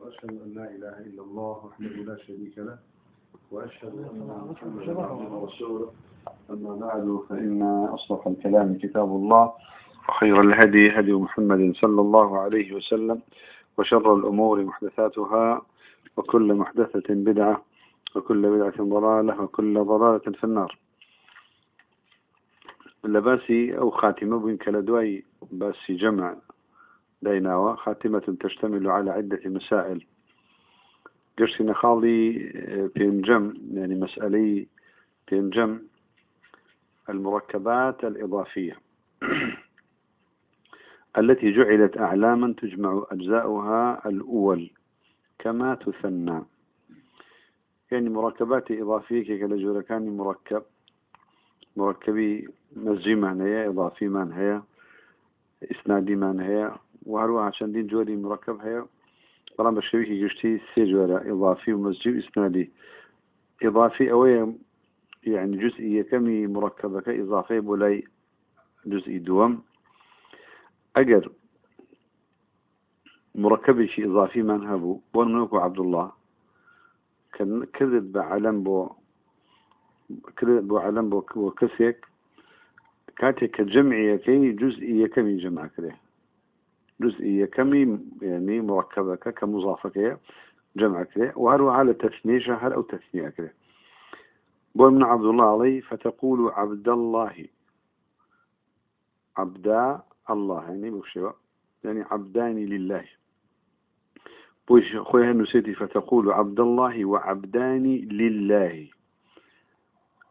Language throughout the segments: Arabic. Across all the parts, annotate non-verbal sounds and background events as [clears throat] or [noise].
وأشهد أن لا إله إلا الله وحده لا شريك له وأشهد أن محمدا عبده ورسوله. أما بعد فإن أصدق الكلام كتاب الله وخير الهدي هدي محمد صلى الله عليه وسلم وشر الأمور محدثاتها وكل محدثة بدعة وكل بدعة ضلالة وكل ضلالة في النار. لباسي أو خاتمة بين كالدواي باسي جمع ديناوة خاتمة تشتمل على عدة مسائل. قرسي خالي بينجم يعني مسألة بينجم المركبات الإضافية. [clears throat] التي جعلت أعلاما تجمع أجزاؤها الأول كما تثنى. يعني مركبات إضافية كالجورة كان مركب. مركبي مزجي معنى إضافي معنى إسنادي معنى وهروها عشان دين جوري مركب هي بەڵام بە شێوکی گشتی سێ جۆرە ئضافی و مەسجی و ئیسنادی. ئضافی يعني جزئي كمي مركبة إضافية بولاي جزئي دوم أجر مركب شيء إضافي من هبو بون عبد الله كان كذب بعلم بو كذب بعلم بو وكسيك كاتك جمعية كي جزئية كمي جمع كده جزئية كمي يعني مركبة كمضافة كده جمع كده وهل على تثنية شهر أو تثنية كده بول من عبد الله عليه فتقول عبد الله. عبدا الله يعني بوشوا يعني عبدان لله. بوش خويا نسيتي فتقول عبد الله وعبدان لله.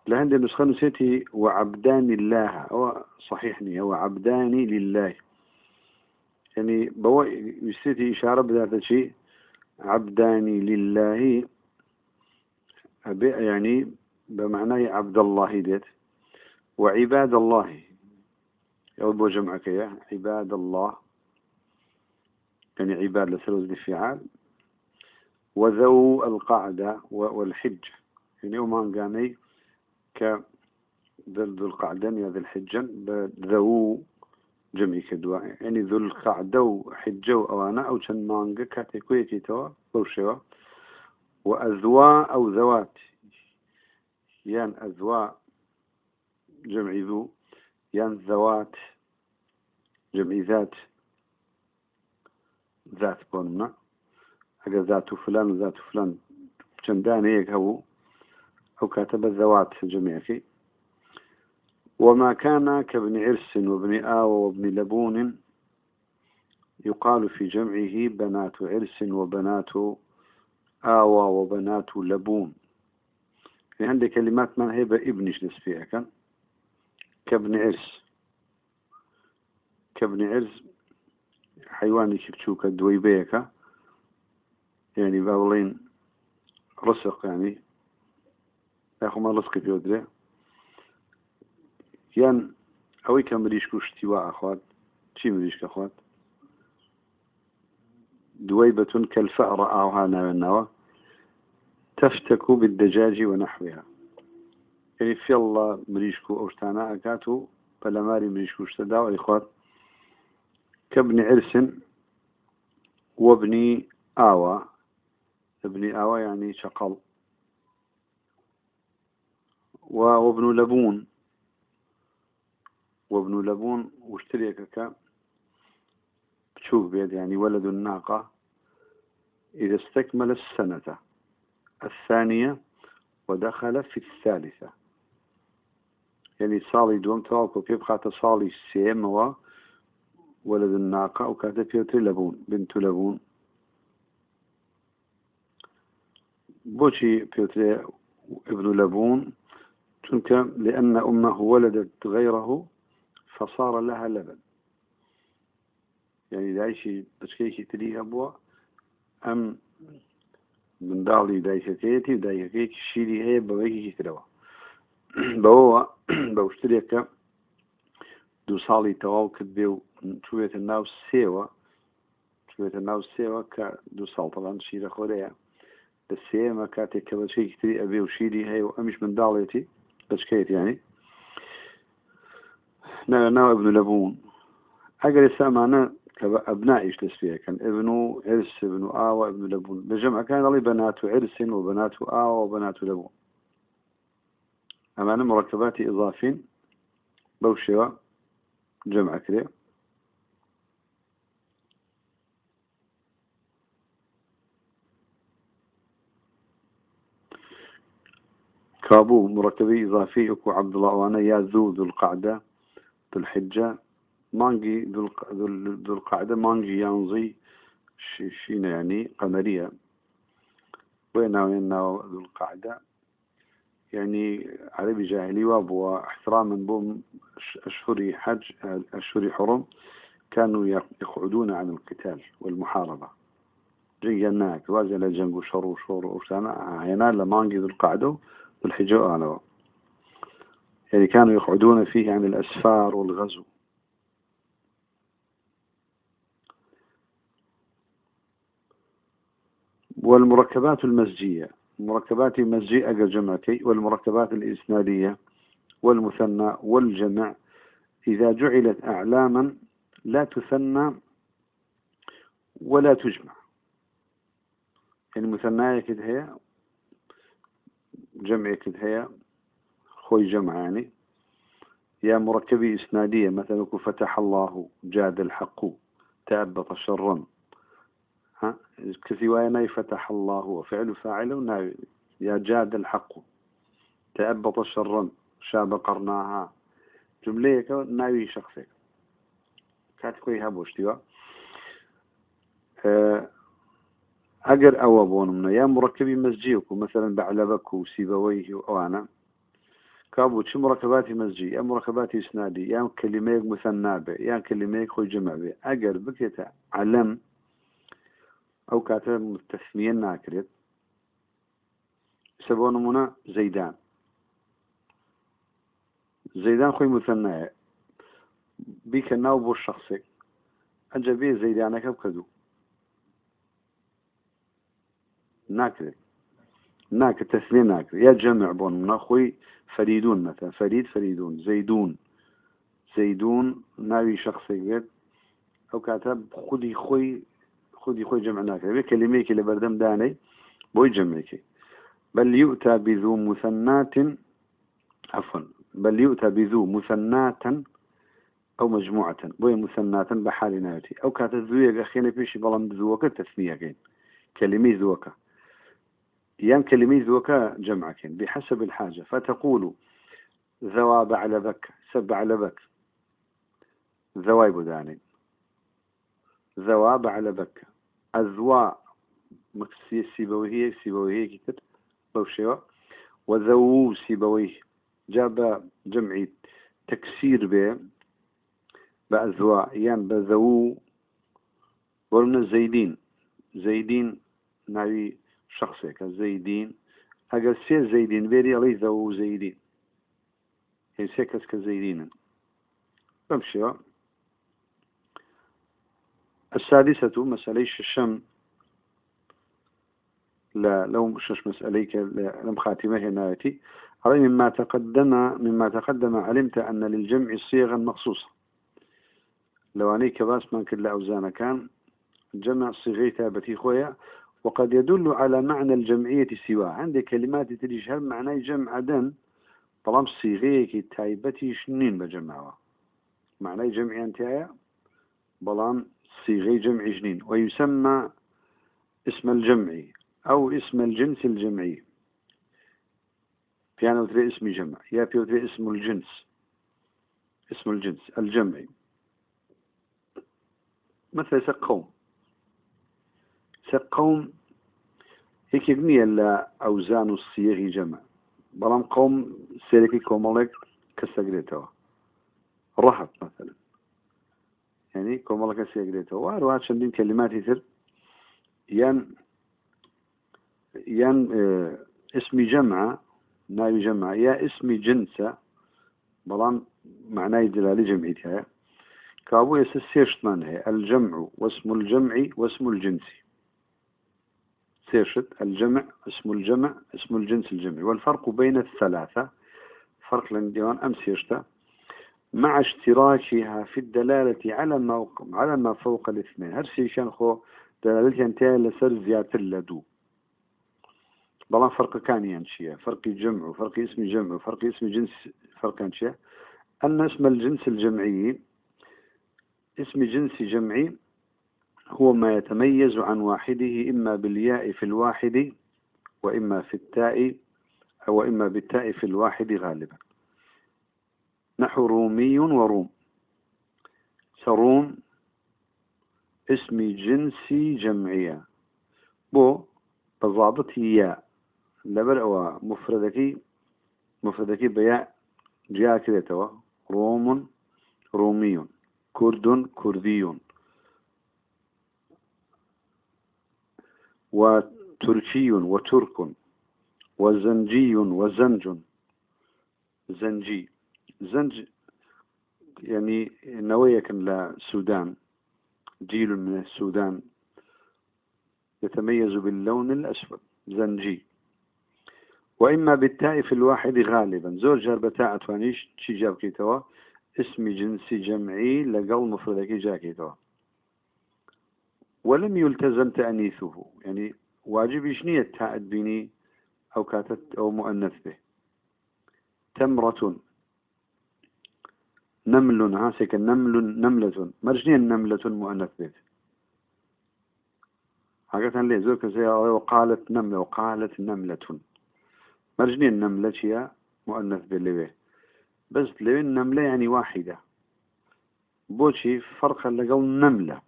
لعند النسخة نسيتي وعبدان الله. هو صحيحني هو عبدان لله. يعني بوا نسيتي إشارة بذات الشيء عبدان لله. يعني بمعنى عبد الله ديت. وعباد الله. يوضو جمعك يا عباد الله. يعني عباد لسلوز بفعال وذو القعدة والحج. يعني يوم قاني ك ذو القعدة يا ذو الحجة. ذو جمعي كدوا يعني ذو القعدة وحجة وأوانا أو شن مانجا كاتيكوية كيتوا بوشوا وأذواء أو ذوات يان أذواء جمع ذو يان ذوات جمع ذات ذات بوننا أجا ذات فلان وذات فلان چندان هيك هو أو كاتب الذوات جميعك وما كان كابن عرس وابن آوى وابن لبون يقال في جمعه بنات عرس وبنات آوى وبنات لبون. في عندك كلمات من هي ابنش نسبيها كان كابن عرس. كابن عرس حيواني كبتشوكا دويبيكا يعني باولين رسق يعني. ياخو ما رزقي في ودري. یان ئەوەی کە مریشک و شتیوا ئەخوات چی مریشکە خوات دوای بەتون کەلفەڕ ئاها ناوێنەوە تەفتەکو و بدەجاجی وەنەحوێها یعنی فێڵڵە مریشک و ئەو شتانە ئەکات و پەلەماری مریشک و شتەدا ئەی خوات كابن عرس وابني آوى ابن آوى يعني شقل وابن لبون وابن لبون واشتريك تشوف بيد يعني ولد الناقة إذا استكمل السنة الثانية ودخل في الثالثة. يعني صالي دوم تواكو بيبقى صالي سيم هو ولد الناقة وكانت بيوتر لبون بنت لبون. بوشي بيوتر ابن لبون. تنك لأن أمه ولدت غيره. فصار لها لبن. يعني دايشي بشكيكي تري أبوه أم منداڵی دایکەکەیەتی و دایکەکەیەکی شیری هەیە بەوەیەکی ترەوە. [coughs] بەوەوە [coughs] بە شتێکە دوو ساڵی تەواو کرد بێ و چوێتە ناو سێوە چوێتە ناو سێوە کە دوو ساڵتەڵان شیرە خۆرەیە. لە سێمە کاتێک کە بەچەیەکی تری ئەبێ و شیری هەیە و ئەمیش منداڵێتی بچکەیت ینی ناوە ناو ئەبن لەبوون ئەگەر ئێسامانە كأبنائش تسفيه كان ابن عرس ابن آوى ابن لبون. بجمع كان لي بنات عرس وبنات آوى وبنات لبون. أمانة مركبات إضافين بوشوا جمع كده كابو مركبي إضافي أكو عبد الله وأنا يا ذو ذو القعدة. ذو الحجة مانجي ذو القعدة مانجي ينزي شينا يعني قمرية وين وين ذو القعدة يعني عربي جاهلي وابو احتراما بهم أشهر حج أشهر حرم كانوا يقعدون عن القتال والمحاربة جيناك وازل جنب شر وشور وشانا هنا لمانجي ذو القعدة الحجاء على يعني كانوا يقعدون فيه عن الأسفار والغزو. والمركبات المزجية المركبات المزجية جمعتي والمركبات الإسنادية والمثنى والجمع. إذا جعلت أعلاما لا تثنى ولا تجمع. يعني مثناية كده هي جمع كده هي خوي جمع يعني يا مركبي إسنادية مثلا فتح الله جاد الحق تأبط شرا. ها؟ كثيوانا فتح الله وفعل فاعل يا جاد الحق تأبط شرا. شاب قرناها. جملة ناوي شخصي. كاتكوي هابوش تيوا أه أجر أو أبون يا مركبي مسجيكو مثلا بۆ چی مڕکەباتی مەزجی ئەم ڕکەباتی سنادی یان کللیمەیەک مسەن نابێ یان کللیمەیەک خۆی جمەبێ ئەگەر بکێتە عەلم ئەو کاتە تەسمیە ناکرێت سە بۆ نمونە زەدان زەدان خۆی مسەن نایە. بیکە ناو بۆ شخصێک. ئەجە بێ زەدانەکە بکە دوو ناکرێت. ناکە تەسلێ ناکرێت یا جەمع بۆن منەخۆی فەریدون مەتە فەرید فەریدون زەیدون. زەیدون ناوی شخصێک بێت. ئەو کاتە خودی خۆی خودی خۆی جەمع ناکرێت. کلمەیەکی لە بەردەم دانەی بۆی جەمێکی بل يؤتى بذو مثنات عفوا بل يؤتى بذو مثنات أو مجموعة بوي مثنات بحال ناوتي أو كاتزوية خينا بيشي بلان بزوكة تسمية كين كلمة زوكة يان كلمة ذوكا جمعك بحسب الحاجة. فتقول ذواب على بك سب على بك. ذواي بداني ذواب على بك. أذواء مكسي سيبويه سيبويه كتب بوشيوة. وذو سيبويه جاب جمعي تكسير به بأذواء. يان بذو ورنا زيدين. زيدين ناوي شخصێکە زەیدین ئەگەر سێ زەیدین بێری ئەڵی زە و زەیدین هی سێ کەس کە السادسة مسألة الشم. لا لو شش مسألة لم خاتمة هنايتي علي مما تقدم مما تقدم علمت أن للجمع صيغا مخصوصة. لو أني باس من كل أوزان كان جمع صيغي ثابتي خويا. وقد يدل على معنى الجمعية سواه عندك كلمات تريش هل معنى جمع دن طالما صيغيك تايبتي شنين بجمعها. معنى جمع انتهاء بلام صيغي جمع جنين ويسمى اسم الجمع أو اسم الجنس الجمعي. بيانو تري اسم جمع. يا بيو تري اسم الجنس. اسم الجنس الجمعي. مثل قوم قوم هيك نییە لە ئەوزان و سیەغی جەمە بەڵام قوم سێرەی کۆمەڵێک کەسەگرێتەوە ڕەحت مثلا. يعني کۆمەڵەکە سێگرێتەوە واروها چەندین کلماتی تر یان یان اسمي جمعة ناوي جمعة يا اسمي جنسة. بلان معناه دلالي جمعيتها. كابو يسس سيشتمان هي الجمع واسم الجمع واسم الجنسي. سيرشد الجمع اسم الجمع اسم الجنس الجمعي. والفرق بين الثلاثة فرق لنديوان أم سيرشتا مع اشتراكها في الدلالة على ما على ما فوق الاثنين. هرشي شان خو دلالتي انتهى لسر زيادة لدو. بلا فرق كان ينشيه فرق جمع وفرق اسم جمع وفرق اسم جنس فرق ينشيه أن اسم الجنس الجمعي اسم جنس جمعي هو ما يتميز عن واحدة إما بالياء في الواحد وإما في التاء أو إما بالتاء في الواحد غالبا. نحو رومي وروم. سروم اسم جنسي جمعية. بو بضابط ياء. لبر أو مفردكي مفردكي بياء جاء كده روم رومي. كرد كردي. وتركي وترك وزنجي وزنج. زنجي. زنج يعني كان للسودان جيل من السودان. يتميز باللون الأسود. زنجي. وإما بالتاء في الواحد غالبا. زور جار بتاء توانيش شي جاب كيتوا. اسم جنسي جمعي لقل مفردك جا كيتوا. ولم يلتزم تأنيثه. يعني واجب شنية تاء بيني أو كاتت أو مؤنث به. تمرة. نمل هاسك نمل نملة. مرجنية نملة مؤنث به؟ حقيقة ليه زور كسي وقالت نملة وقالت نملة. مرجنية النملة هي مؤنث به بس لو النملة يعني واحدة. بوشي فرق لقل نملة.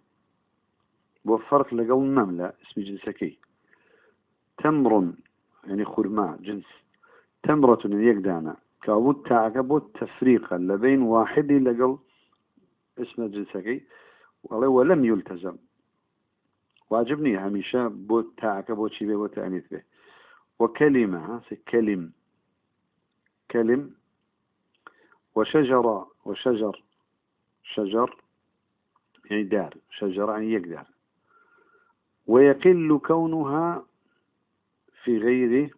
بو فرق لقل نملة اسم جنسكي تمر يعني خرماء جنس. تمرة يقدانا. كابوت تعقبوت تفريقا لبين واحد لقل اسم جنسكي ولم يلتزم. واجبني هميشة بوت تعقبوت شي بوت أنيث به وكلمة كلم. كلم. وشجر وشجر. شجر يعني دار. شجر يعني يقدر. ويقل كونها في غير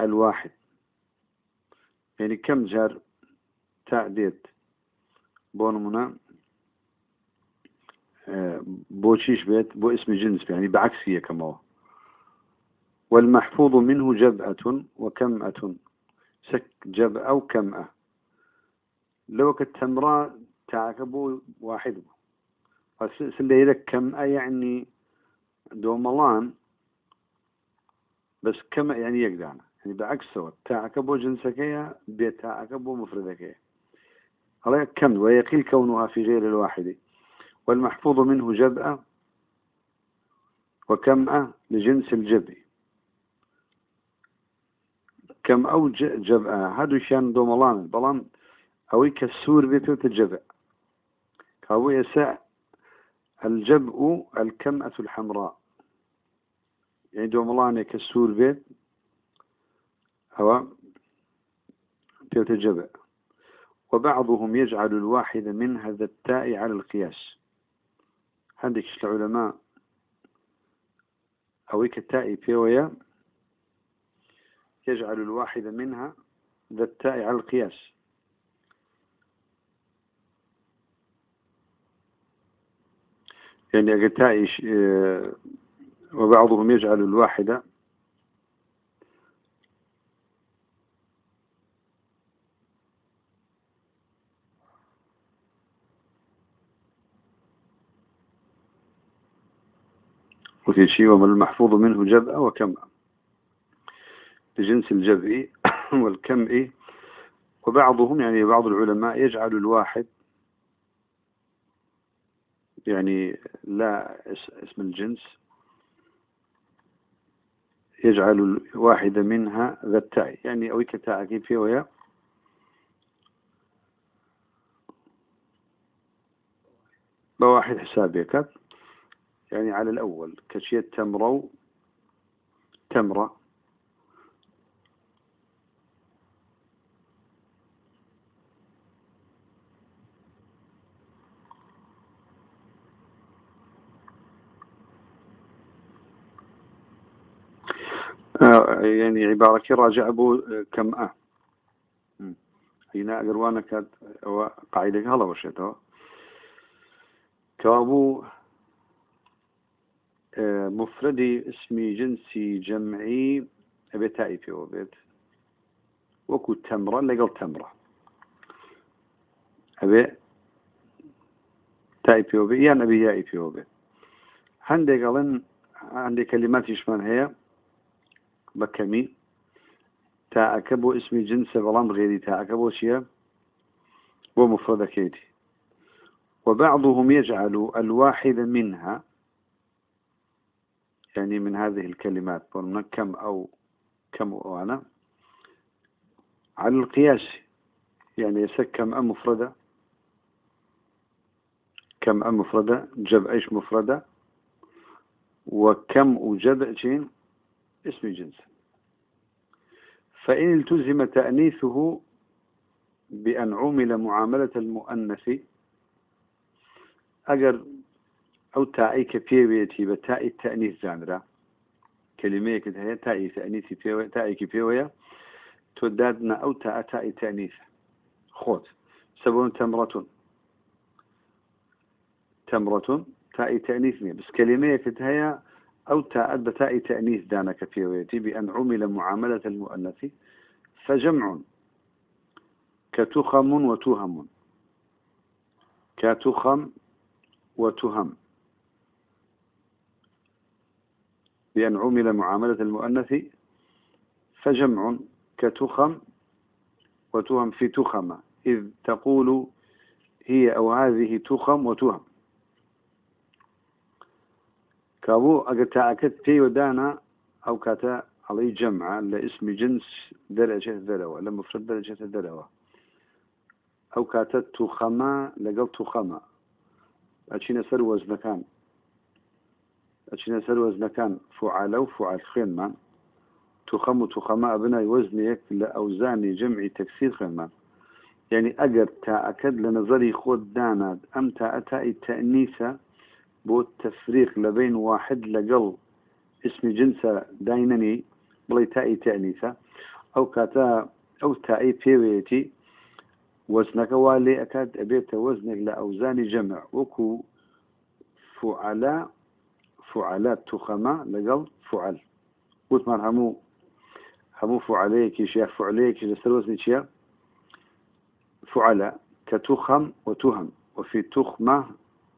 الواحد. يعني كم جار تعديت بونمنا آه، بوشيش بيت بو اسم جنس يعني بعكس هي كما هو. والمحفوظ منه جبأة وكمأة سك جبأة وكمأة لو كالتمرة تعكبوا واحد. سلي لك كمأة يعني بس كما يعني يعني بعكس سوا تعكبوا جنسكية بتعكبوا مفردكية. هلا كم؟ ويقيل كونها في غير الواحد. والمحفوظ منه جبأة وكمأة لجنس الجبئ كم أو جبأة هادو شان دوملان بلان أوي كسور بيتو تجبأ كاوي يسع الجبء الكمأة الحمراء. يعني دوملان كسور بيت أو تجبأ وبعضهم يجعل الواحد من هذا التاء على القياس. عندك العلماء. أو كالتاء بيويا يجعل الواحد منها ذا التاء على القياس. يعني التاء آه، وبعضهم يجعل الواحدة وفي شيء وما المحفوظ منه جبأ وكمأ. بجنس الجبء [coughs] والكمء. وبعضهم يعني بعض العلماء يجعل الواحد يعني لا اسم الجنس يجعل الواحد منها ذا التاء. يعني أو كتاء كيف ويا. بواحد حسابك يعني على الأول كشية تمرو تمرة. يعني عبارة راجع أبو كم أه هنا أقروانا كاد قاعدة هلا وشيتها. كابو مفردي اسمي جنسي جمعي أبي تائي في وبيت وكو تمرة لقل تمرة. أبي تائي في وبيت يعني أبي يائي في وبيت عندك قالن عندي كلمات يشمل هي؟ بكمي. تاءك بو اسم جنس بلان غيري تاءك بو شيء بو مفردة كيتي وبعضهم يجعل الواحد منها يعني من هذه الكلمات كم أو كم أو أنا على القياس. يعني يسك كم أم مفردة؟ كم أم مفردة؟ جب إيش مفردة؟ وكم وجب اسم جنس فإن التزم تأنيثه بأن عمل معاملة المؤنث أجر أو تائي كبيويتي بتائي التأنيث زانرا كلمة كده هي تائي تأنيث بيوي تائي كبيوية تودادنا أو تاء تائي تأنيث. خوت. سبون تمرة. تمرة تائي تأنيث بس كلمة كده هي أو تاء بتاء تأنيث دانا كبيويتي بأن عمل معاملة المؤنث. فجمع. كتخم وتهم. كتخم وتهم. بأن عمل معاملة المؤنث. فجمع. كتخم وتهم. في تخم. إذ تقول هي أو هذه تخم وتهم. کابوو ئەگەر تاعکەت پێوە دانا ئەو کاتە ئەڵی جەمع لە ئسمی جنس دەرەجێت دەرەوە لە مفرد دەرەجێتە دەرەوە. ئەو کاتە توخەمە لەگەڵ توخەمە. ئەچینە سەر وەزنەکان. ئەچینە سەر وەزنەکان فعاالە و فعال خوێنمان. توخەم و توخەمە ئەبنای وەزنێک لە ئەوزانی جمعی تەکسیر خوێنمان. یعنی ئەگەر تاعکەت لە نظری خۆت دانات ئەم تا ئەتای تەنیسە بو التفريق لبين واحد لقل. اسم جنس داينني بلي تائي تأنيثة أو كاتا أو تائي بيويتي وزنك والي أكاد أبيت وزنك لأوزان جمع. وكو فعلاء فعلات تخما لقل فعل. قلت من همو همو فعليك شيخ فعليك لسر وزن شيخ فعلاء كتخم وتهم. وفي تخمة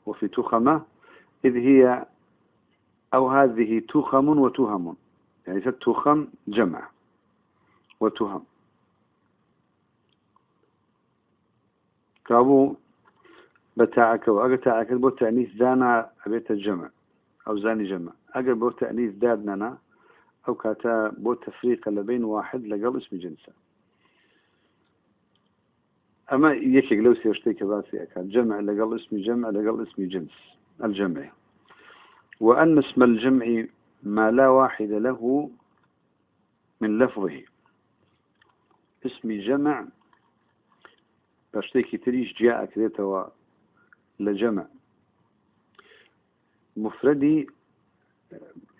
وفي تخمة إذ هي أو هذه تخم وتهم يعني تخم جمع وتهم كابو بتاعك وأجر تاعك بو تأنيث دانا أبيت الجمع أو زاني جمع. أجر بو تأنيث دادنا أو كاتا بو تفريق لبين واحد لقل اسم جنسه. أما يكيك لو سيرشتيك باسي أكاد جمع لقل اسم جمع لقل اسم جنس. الجمع. وأن اسم الجمع ما لا واحد له من لفظه. اسم جمع باشتيكي تريش جاء كريتوا لجمع. مفردي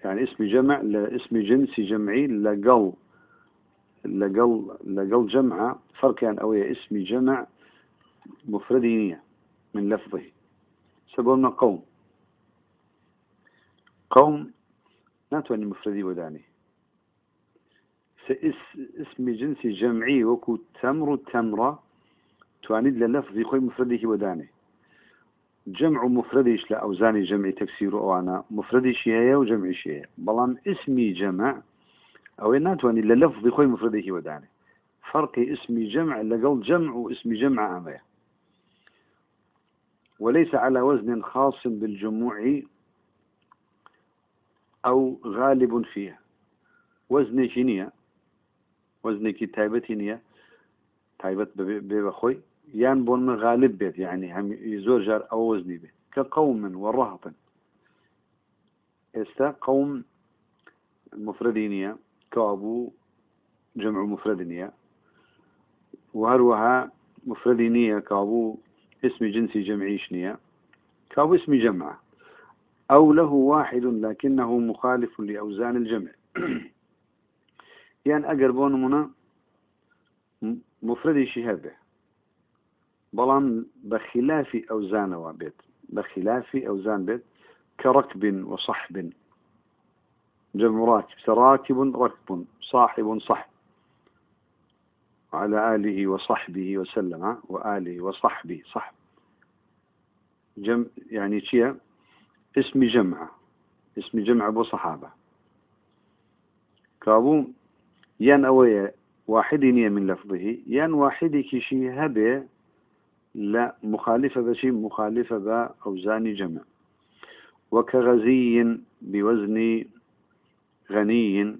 يعني اسم جمع لاسم جنسي جمعي لقل لقل لقل جمع فرق يعني أوي اسم جمع مفردي من لفظه. سببنا قوم. قوم ناتواني مفردي وداني. اسم جنسي جمعي وكو تمر تمرة توانيد للفظي خوي مفردي وداني. جمع مفرديش لأوزاني جمعي تكسير أوانا مفرديش هي وجمعي هي بلان اسمي جمع أو ناتواني للفظي خوي مفردي وداني. فرق اسمي جمع لقل جمع واسمي جمع أمية. وليس على وزن خاص بالجموع أو غالب فيها وزن كينية وزن تايبتينية تايبت ببخوي يان بون غالب بيت يعني هم يزور جار أو وزني بيت. كقوم ورهط. إستا قوم مفردينية كابو جمع مفردينية وهروها مفردينية كابو اسم جنسي جمعيشنية كابو اسم جمعة. أو له واحد لكنه مخالف لأوزان الجمع. [clears throat] يعني أقربون منا مفرد شهابه بلان بخلاف أوزان وابد بخلاف أوزان بيت كركب وصحب. جمع راكب سراكب ركب صاحب صحب. على آله وصحبه وسلم وآله وصحبه صحب. جمع يعني شيء؟ اسم جمع اسم جمع أبو صحابة. كابو ين أوي واحد من لفظه ين واحد كشي هبه لا مخالفة بشي مخالفة بأوزان جمع. وكغزي بوزن غني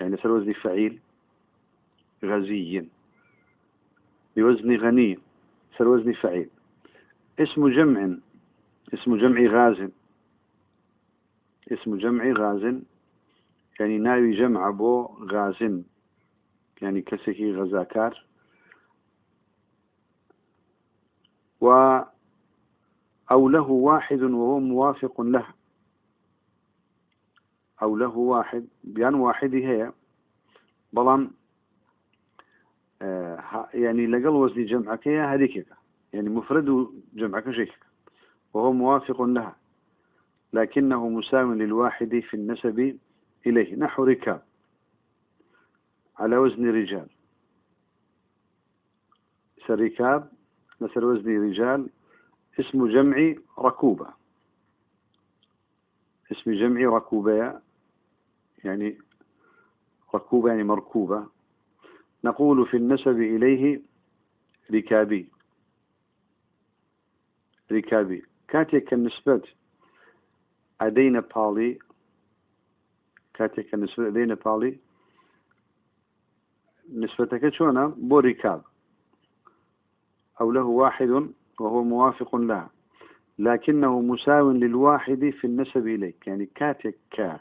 يعني سر وزن فعيل. غزي بوزن غني سر وزن فعيل. اسم جمع اسم جمع غاز. اسم جمع غاز يعني ناوي جمع بو غاز يعني كسكي غزاكار و أو له واحد وهو موافق له أو له واحد بيان واحد هي بلان يعني لقل وزن جمعك هي هذيك يعني مفرد جمعك شيء وهو موافق لها. لكنه مساو للواحد في النسب إليه. نحو ركاب. على وزن رجال. سركاب مثل وزن رجال اسم جمع ركوبة. اسم جمع ركوبة يعني ركوبة يعني مركوبة. نقول في النسب إليه ركابي. ركابي. كاتيك النسبة أدين بالي. كاتيك النسبة. أدين بالي. نسبتك شونا؟ بو ركاب. أو له واحد وهو موافق لها لكنه مساو للواحد في النسب إليك. يعني كاتك كا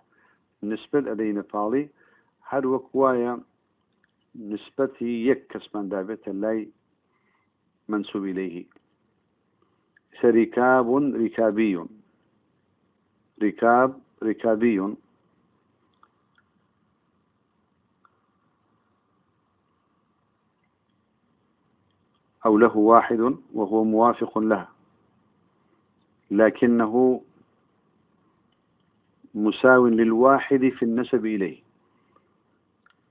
نسبة لدينا طالي هر وكوايا نسبتي يك كسمان دابت لاي منسوب إليه. سركاب ركابي. ركاب ركابي. أو له واحد وهو موافق له. لكنه مساو للواحد في النسب إليه.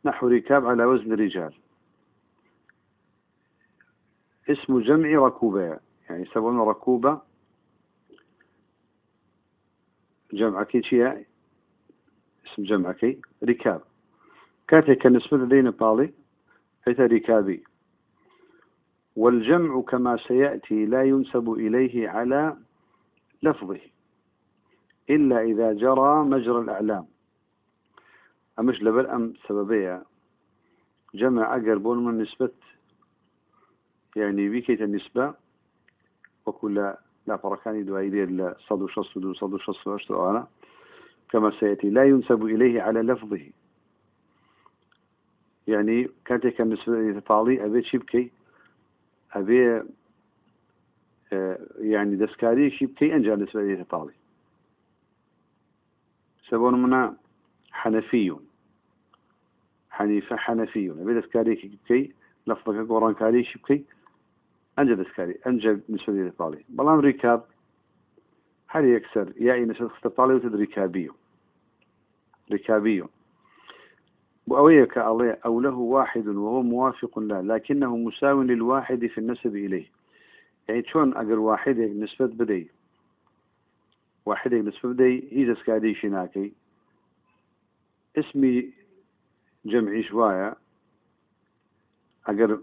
نحو ركاب على وزن رجال. اسم جمع ركوبة يعني يسمون ركوبة. جمع كي اسم جمع كي ركاب. كاتك النسبة لدينا بالي حيث ركابي؟ والجمع كما سيأتي لا ينسب إليه على لفظه إلا إذا جرى مجرى الأعلام. ئەمەش لەبەر ئەم سببەیە جەمە ئەگەر بۆن من نسبت یعنی ویکەیتە نسبە وەکو لە لاپەڕەکانی دوایی دێت لە 1660 كما سيأتي لا ينسب إليه على لفظه يعني كانت كان تعلي أبي شبكي أبي آه يعني دسكاري شبكي أنجا نسبة تعلي سبون منا حنفي. حنيفة حنفي. أبي دسكاري شبكي لفظك قرآن كاري شبكي أنجا دسكاري أنجا نسبة لتطالي بلان ركاب هل يكسر يعني نسبة لتطالي وتد ركابي ركابي وأويك الله أو له واحد وهو موافق له لكنه مساو للواحد في النسب إليه. يعني شون أجر واحد نسبة بدي؟ واحد نسبة بدي إذا سكادي شناكي اسمي جمعي شوية أجر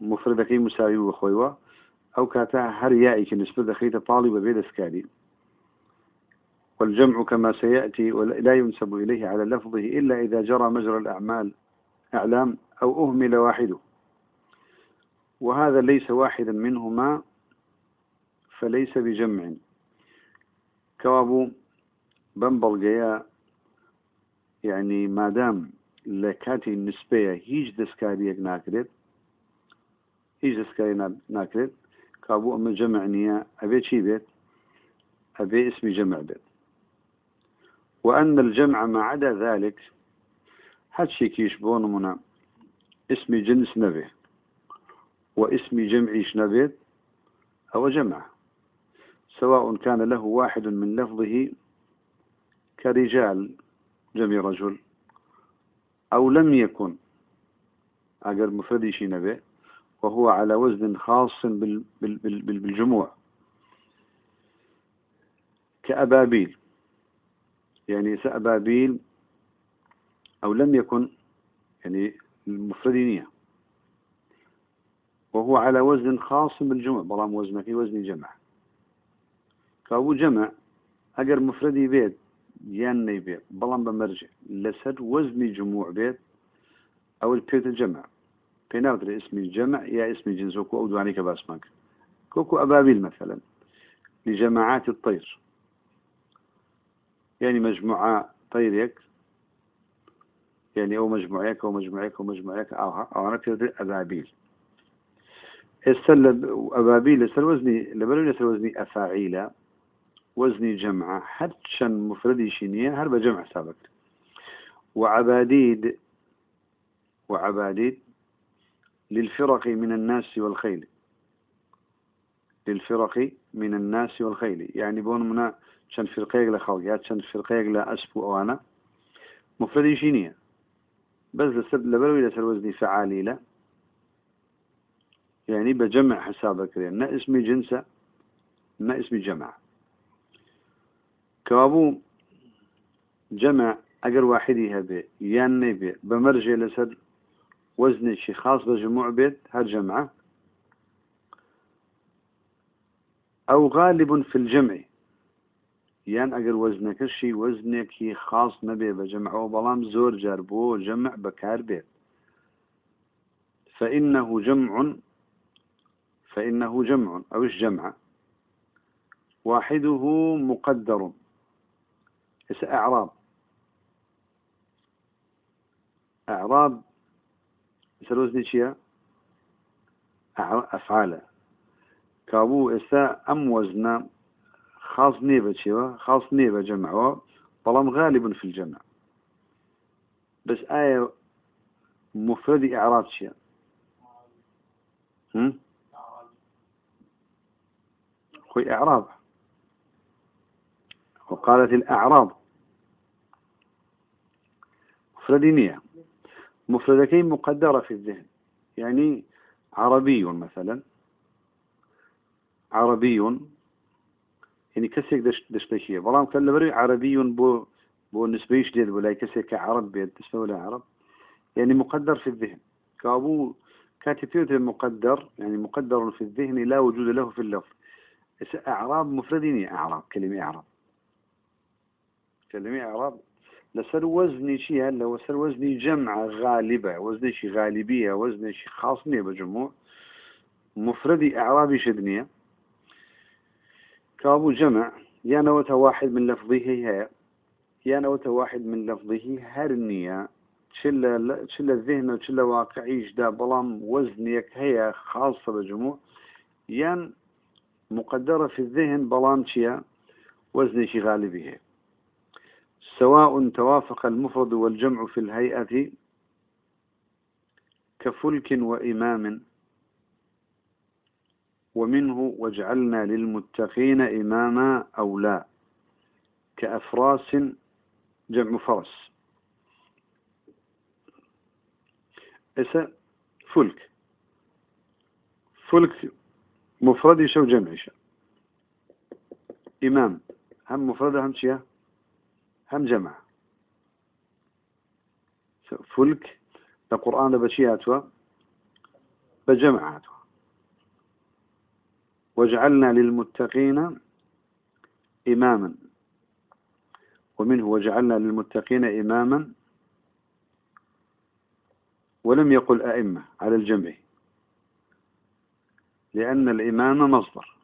مفردك مساوي وخويوة أو كاتا هر يائي كنسبة دخيت طالب بيد سكادي والجمع كما سيأتي لا ينسب إليه على لفظه إلا إذا جرى مجرى الأعمال أعلام أو أهمل واحدة. وهذا ليس واحدا منهما فليس بجمع. كوابو بنبل جيا يعني ما دام لكاتي النسبية هيج دسكاريك ناكرت هيج دسكاري ناكرت كابو أما جمع نيا أبي شي بيت أبي اسمي جمع بيت وأن الجمع ما عدا ذلك هادشي كيش بون منا اسم جنس نبه واسم جمعيش نبيت أو جمع. سواء كان له واحد من لفظه كرجال. جمع رجل أو لم يكن. أجر مفردي شي نبي وهو على وزن خاص بالجموع. كأبابيل. يعني سأبابيل أو لم يكن يعني المفردينية. وهو على وزن خاص بالجمع بلام وزنه في وزن جمع. كابو جمع أجر مفردي بيت. يان بيت بلام بمرجع. لسد وزن جموع بيت أو البيت الجمع. بيناودر اسم الجمع يا اسم جنس وكو أو دوانيك باسمك. كوكو أبابيل مثلا لجماعات الطير. يعني مجموعة طيرك يعني أو مجموعيك أو مجموعيك أو مجموعيك أو أو أنا كده أبابيل. السل أبابيل السل وزني لبلو السل وزني أفاعيل وزني جمعة حتى مفردي شينية هرب جمع سابق وعباديد وعباديد للفرق من الناس والخيل. للفرق من الناس والخيل. يعني بون منا شن فرقيق لخلق يا شن فرقيق لأسفو أوانا. مفردي شينية. بس لسب لبروي لسر وزني فعالي لا. يعني بجمع حسابك نا اسمي جنسة نا اسمي جمع. كابو جمع أجر واحدي هبه يان نبي بمرجع لسر وزن شي خاص بجموع بيت هر جمعة أو غالب في الجمع. يان أجر وزنك شي وزنك خاص نبي بجمعه بلام زور جربو جمع بكار بيت فإنه جمع فإنه جمع أو جمع. واحدة مقدر. أعراب. أعراب سروزني شيا؟ أفعال كابو إسا أم وزنا خاص نيبة شيا خاص نيبة جمعه بلام غالب في الجمع. بس آية مفرد إعراب شيا. هم؟ خوي إعراب. وقالت الأعراب مفردينية مفردكين مقدرة في الذهن يعني عربي مثلا عربي يعني كسيك دش دشتشية بلام كان بري عربي بو بو نسبيش ديد ولا كسيك عرب بيد ولا عرب يعني مقدر في الذهن. كابو كاتبيوت مقدر يعني مقدر في الذهن لا وجود له في اللفظ. أعراب مفردين أعراب كلمة أعراب. كلمة أعراب لسر وزني شيء هلا وسر وزني جمع غالبة وزني شي غالبية وزني شي خاصنية بجموع مفردي أعرابي شدنية كابو جمع يا نوت واحد من لفظه هي يا نوت واحد من لفظه هرنية تشل تشل الذهن وتشل واقعي جدا بلام وزنيك هي خاصة بجموع يان مقدرة في الذهن بلام شيا وزني شي غالبي هي. سواء توافق المفرد والجمع في الهيئة كفلك وإمام. ومنه وجعلنا للمتقين إماما أو لا. كأفراس جمع فرس. إسا فلك. فلك جمع شو إمام. هم مفرد هم شيء هم جمع فلك القرآن بشياتها بجمعاتها وجعلنا للمتقين إماما. ومنه وجعلنا للمتقين إماما. ولم يقل أئمة على الجمع. لأن الإمام مصدر.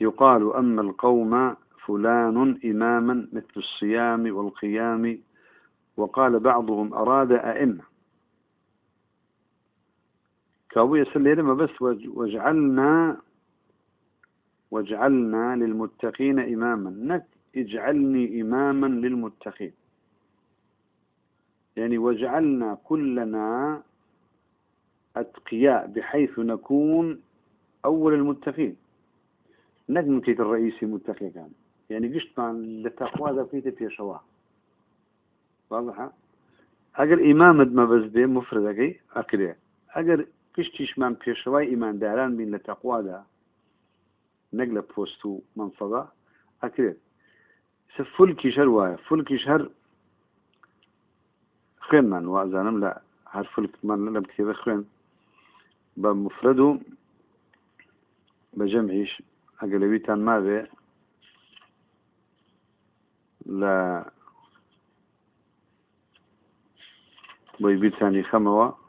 يقال أما القوم فلان إماما مثل الصيام والقيام. وقال بعضهم أراد أئمة. كابو يسأل ما بس وجعلنا وجعلنا للمتقين إماما. نك اجعلني إماما للمتقين. يعني وجعلنا كلنا أتقياء بحيث نكون أول المتقين. نجم كيت الرئيسي متقي كان. یعنی گشتمان لە تەخوا دەکەیتە پێشەوە واضحه ئەگەر ئیمامت مەبەز بێ مفردەکەی ئەکرێ. ئەگەر پشتیشمان پێشەوای ئیمانداران بین لە تەخوادا نەک لە پۆست و منفەدا ئەکرێت فولکیش هەر وایە. فولکیش هەر خوێنمان وازانم لە هەر فولکمان لەم کتێبە خوێن. بە مفرد و بە جەمعیش ئەگەلەویتان ماوێ بجمعيش أقلبيتان ما بي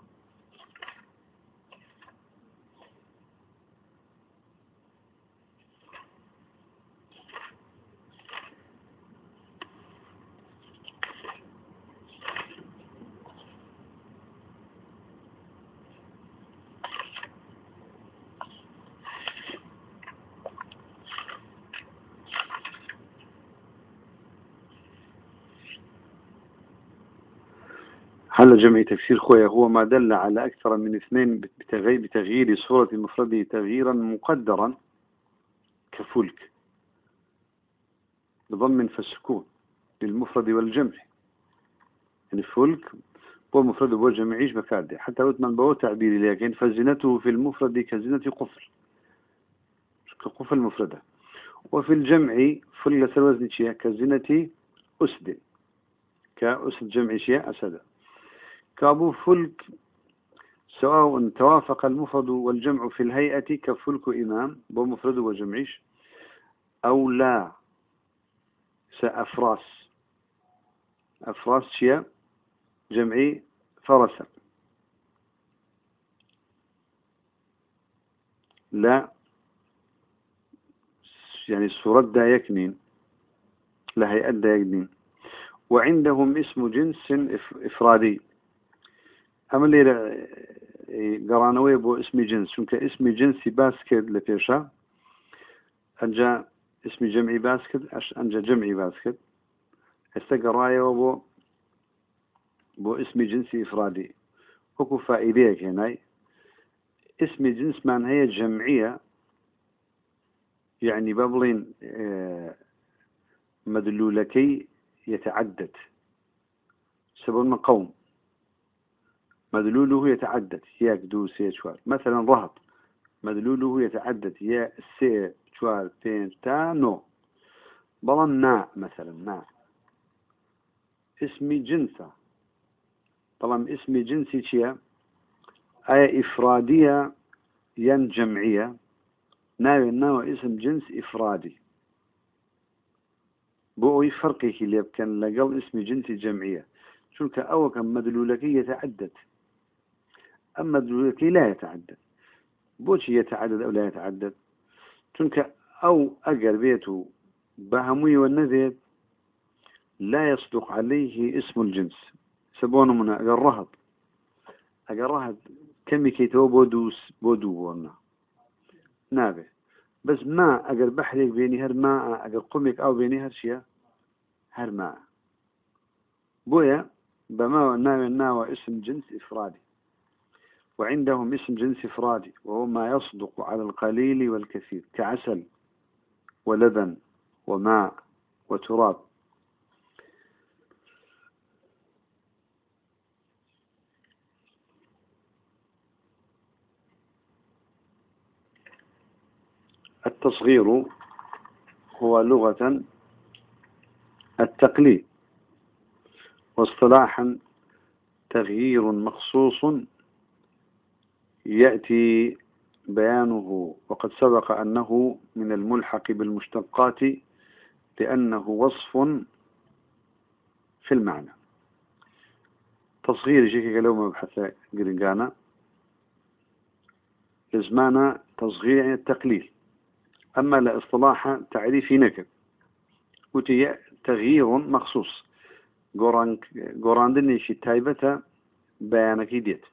هل جمع تفسير خويا هو ما دل على أكثر من اثنين بتغيير صورة مفرده تغييرا مقدرا كفلك. بضم فالسكون للمفرد والجمع. يعني فلك هو مفرد هو جمع عيش بكاده حتى لو من بو تعبيري لكن فزنته في المفرد كزنة قفل. كقفل مفردة. وفي الجمع فل سلوزن شيء كزنة أسد. كأسد جمع شيء أسد. كابو فلك سواء توافق المفرد والجمع في الهيئة كفلك إمام بمفرد وجمعش أو لا سأفراس. أفراس شيء جمعي فرسا. لا يعني لە صورة دا یەکنین لە هيئة دا یەکنین. وعندهم اسم جنس إفرادي ئەمە لێرە گەڕانەوەی بۆ اسمی جنس چونکە اسمی جنسی باس کرد لە پێشە. ئەنجا اسمی جەمعی باس کرد ئەش ئەنجا جەمعی باس کرد. ئێستا گەڕایەوە بۆ بۆ اسمی جنسی ئفرادی وەکو فائیدەیەک هێنای. اسمی جنسمان هەیە جەمعیە. يعني ببلين مدلولكي يتعدد سبب ما قوم. مدلوله يتعدد. ياك دو سي شوال. مثلا رهط. مدلوله يتعدد. يا سي شوال. بين تا؟ نو. بلان نا مثلا نا. اسمي جنسة. طالما اسمي جنسي شيا؟ آية إفرادية ين جمعية. ناوي ناوي اسم جنس إفرادي. بو فرقي اللي كان لقل اسم جنسي جمعية. شو كأو كان مدلولك يتعدد. أما الذكي لا يتعدد. بوشي يتعدد أو لا يتعدد؟ تنك أو أجر بيته بهمي والنذيب لا يصدق عليه اسم الجنس. سبون من أجر رهب أجر رهب كم كيتو بودوس بودو ورنا. نابه. بس ما أجر بحرك بيني هر ما أجر قمك أو بيني هر شيء هر ما. بويا بما ناوي ناوى اسم جنس إفرادي. وعندهم اسم جنس إفرادي وهو ما يصدق على القليل والكثير كعسل ولبن وماء وتراب. التصغير هو لغة التقليد واصطلاحا تغيير مخصوص يأتي بيانه وقد سبق أنه من الملحق بالمشتقات لأنه وصف في المعنى. تصغير شيء لو مبحث قرنقانا. لزمانا تصغير يعني التقليل. أما لاصطلاح تعريفي نكب وتي تغيير مخصوص. قران شي تايبة بيانك ديت.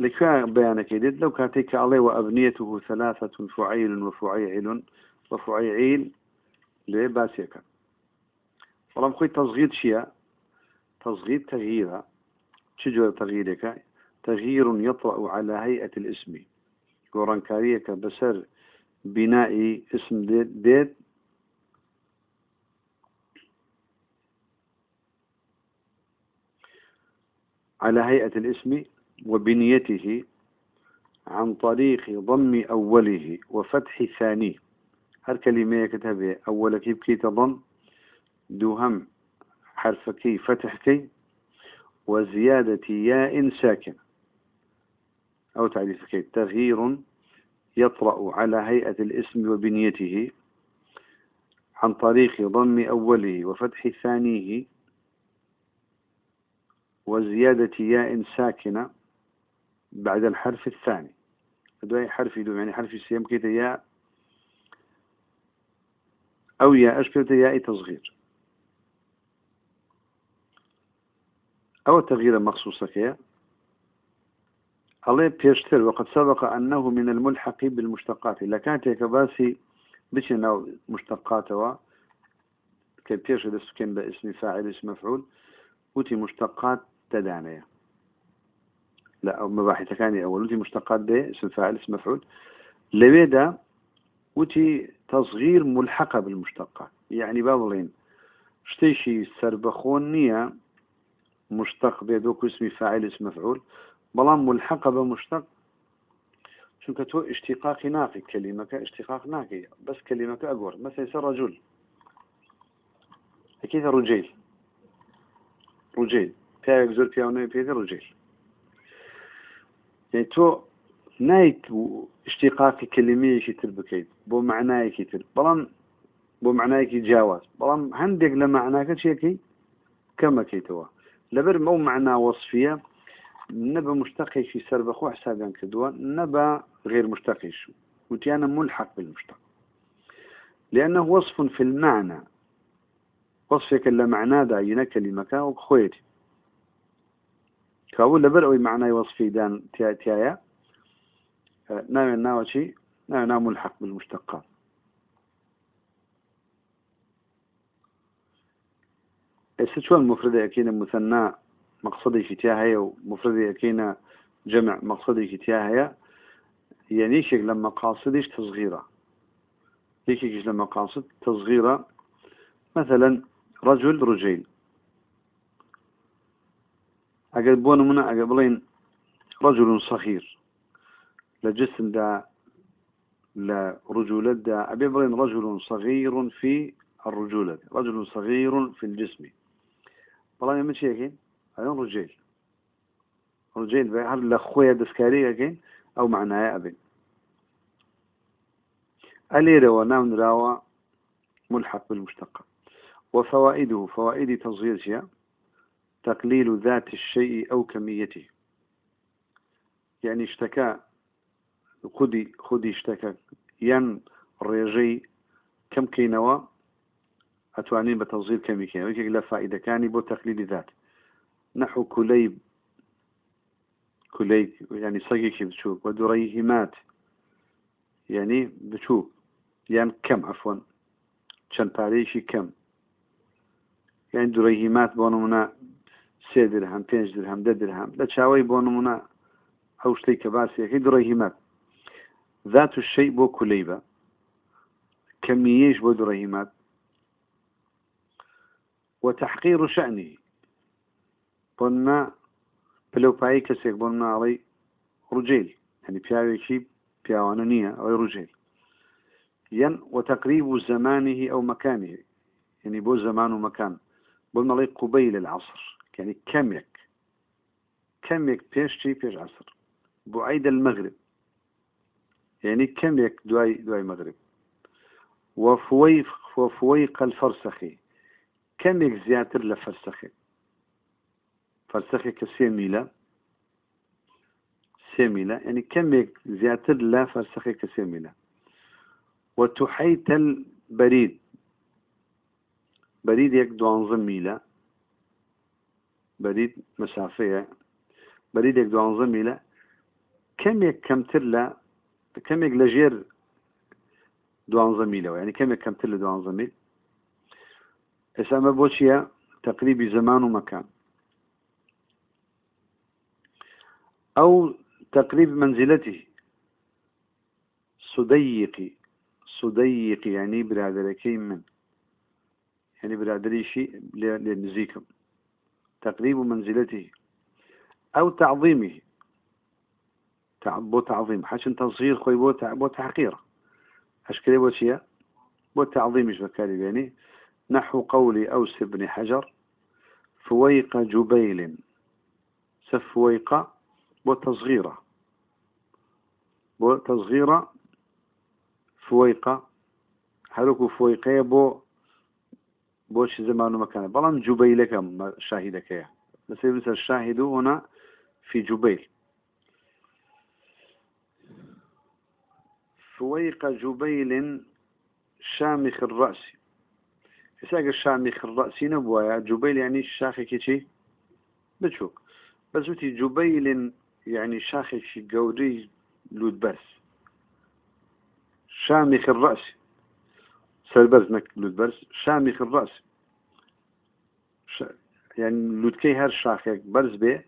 لكا بيانك يدد لو كاتيك عليه وأبنيته ثلاثة فعيل وفعيل وفعيل لباسيك. ولم خوي تصغير شيء؟ تصغير تغييرها شجوة تغييرك؟ تغيير يطرأ على هيئة الاسم. كاريك بسر بناء اسم ديت, ديت. على هيئة الاسم. وبنيته عن طريق ضم أوله وفتح ثانية هر كلمة كتبة أول كيف كي تضم؟ دوهم حرف كي فتح كي وزيادة ياء ساكن. أو تعريف كي تغيير يطرأ على هيئة الاسم وبنيته عن طريق ضم أوله وفتح ثانية وزيادة ياء ساكنة. بعد الحرف الثاني. هذا حرف يدوم يعني حرف السيام كيتا ياء أو ياء أشكلت ياء تصغير. أو تغيير مخصوصة كيا الله بيشتر وقد سبق أنه من الملحق بالمشتقات. إلا كانت كباسي بشنا مشتقات و كبيش دسكن باسم فاعل اسم مفعول. وتي مشتقات تدانية. كان أول وتي مشتقات ده اسم فاعل اسم مفعول. لبيدا وتي تصغير ملحقة بالمشتقات يعني بابلين. شتيشي سربخون نية مشتق بيدوك اسم فاعل اسم مفعول. بلان ملحقة بمشتق چونکە تۆ اشتقاقی ناقی کلمەکە اشتقاق بەس کلمەکە ئەگۆر مەسەی سەر ڕجول ئەکیتە ڕوجیل ڕوجیل پیاوێک زۆر پیاونەوە پێێتە ڕوجیل يعني تۆ نایت و شتیقاقی کلمەیەکی تر بکەیت بۆ معنایەکی تر. بەڵام بۆ معنایەکی جیاواز. بەڵام هەندێک لە معناکە چێکەی کەمەکەیتەوە. لەبەر مەو معنا وەصفە نە بە مشتەقێکی سربەخۆ حسابیان کردووە نە بە غیر مشتەقیش. وتیانە ملحق بالمشتق لأنه وصف في المعنى. وصفك لمعنى دا ينكلمك وخويتي كاول لبرأوي معنى وصفي دان تيايا. ناوي ناوي شي ناوي ناوي ملحق بالمشتقات السجوان المفردة أكيد مثنى مقصدي كتاهية ومفردي أكينا جمع مقصدي كتاهية يعني شيء لما قاصدش تصغيرة. هيك لما قاصد تصغيرة. مثلا رجل رجيل أقربون منا أقبلين رجل صغير. لجسم دا لرجولة دا أقبلين رجل صغير في الرجولة رجل صغير في الجسم. والله من شيء هذا رجيل رجيل هل لخويا دسكاري أكين؟ أو معناه أبين. أليرا ونام راوى ملحق بالمشتقة. وفوائده فوائد تصغير شيء تقليل ذات الشيء أو كميته. يعني اشتكى خدي خدي اشتكى. ين ريجي كم كينوا؟ أتوانين بتصغير كمي كينوا؟ لا فائدة كان بو تقليل ذات. نحو كليب كليب يعني صقيك بشوك ودريهمات يعني بشوك يعني كم عفوا. كان باريشي كم. يعني دريهمات بونمنا سي درهم بينج درهم ده درهم. لا تشاوي بونمنا أو شتيك باسي هي دريهمات ذات الشيء بو كليبة كميش بو دريهمات وتحقير شأنه بۆنما پلەپایی کەسێک بۆ مناڵی ڕوجێل هەنی پیاوێکی پیاوانە نییە ئەوەی ڕوجێل ين وتقريب زمانه أو مكانه يعني بو زمان ومكان بو ملي قبيل العصر. يعني كم يك؟ كم يك بيش شي بيش عصر؟ بعيد المغرب. يعني كم يك دواي دواي مغرب؟ وفويق وفويق الفرسخي. كم يك زياتر لفرسخي؟ میلە ینی کەمێک زیاتر لە فەرسەخێکە سێ میلە وتحيت البريد. بريد يك دوانزم ميلة بەرید مسافەیە بەریدێک دوانزە میلە. کەمێک کەمتر لە کەمێک لە ژێر دوانزە میلەوە. ینی کەمێک کەمتر لە دوانزە میل. ئێسامە بۆ چیە تقریبی زمان و مەکان. ئەو تقریب منزلەتی سودەیقی سودەیقی ینی برادەرەکەی من. هەنی برادریشی لێ نزیکم. تقريب منزلته أو تعظيمه. بو تعظيم. حاشن تصغير خوي بو بو تحقيره أشكال بو شيء بو تعظيم إيش بكاري يعني نحو قول أوس بن حجر فويق جبيل. سفويق بو تصغيرة. بو تصغيرة فويق. هلوكو فويقية بو بوش زمان ومكان بلان جبيلك شاهدك بس مثل الشاهد هنا في جبيل فويق جبيل شامخ الرأس. إساق الشامخ الرأس نبوايا جبيل يعني الشاخي كيشي بتشوك بس وتي جبيل يعني شاخي شي قوري لود بس شامخ الرأس. سربرز نك لود بس شامخ الرأس. ش... يعني لودكي هر شاخك برز به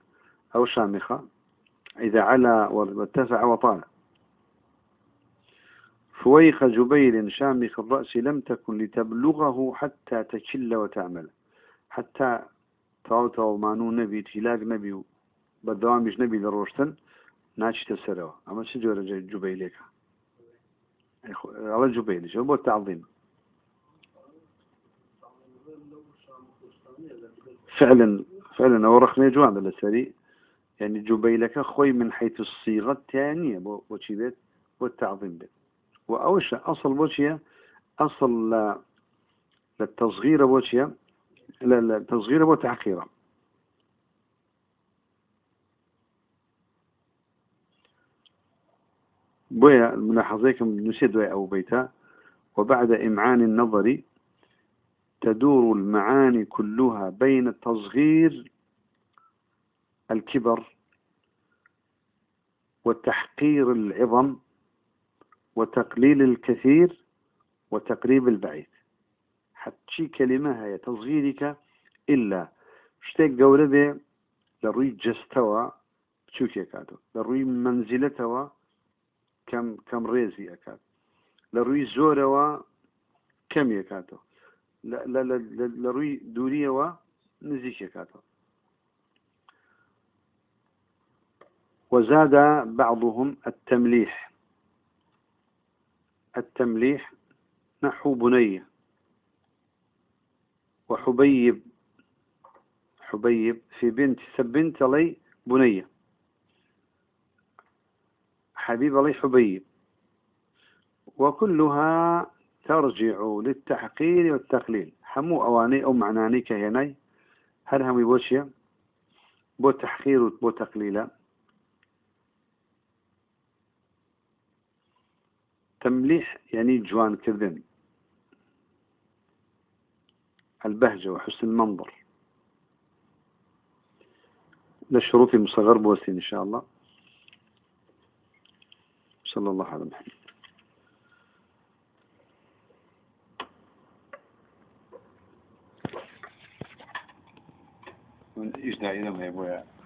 أو شامخة إذا علا واتسع وطال. فويخ جبيل شامخ الرأس لم تكن لتبلغه حتى تكل وتعمل. حتى تاوتا ومانو نبي تلاق نبي بالدوام بيش نبي لروشتن ناچ تسروا اما شو جورا جبيلك على شو بو التعظيم فعلا فعلا أورخنا جوان للسري يعني جبيلك خوي من حيث الصيغة الثانية بو بيت والتعظيم بيت. وأوش أصل بوشيا أصل للتصغير بوشيا للتصغير وتحقيره بويا ملاحظيكم نسيد أو بيتا وبعد إمعان النظر تدور المعاني كلها بين تصغير الكبر وتحقير العظم وتقليل الكثير وتقريب البعيد. حتى كلمة هي تصغيرك إلا. شتيك قولة بي؟ لروي جستوى بچوكي كاتو. لروي منزلتوا كم كم ريزي أكاد لروي زوروا كم يكاتو. لروي دوريوا نزيك يكاتو وزاد بعضهم التمليح. التمليح نحو بنية وحبيب. حبيب في بنت سبنت لي بنية حبيب لي حبيب. وكلها ترجع للتحقير والتقليل. حمو أواني أو معناني كهناي هل هم يبوشيا بو تحقير بو تقليلا؟ تمليح يعني جوان كذن البهجة وحسن المنظر. للشروط المصغر بوسين إن شاء الله. صلى الله على محمد. He's not in the.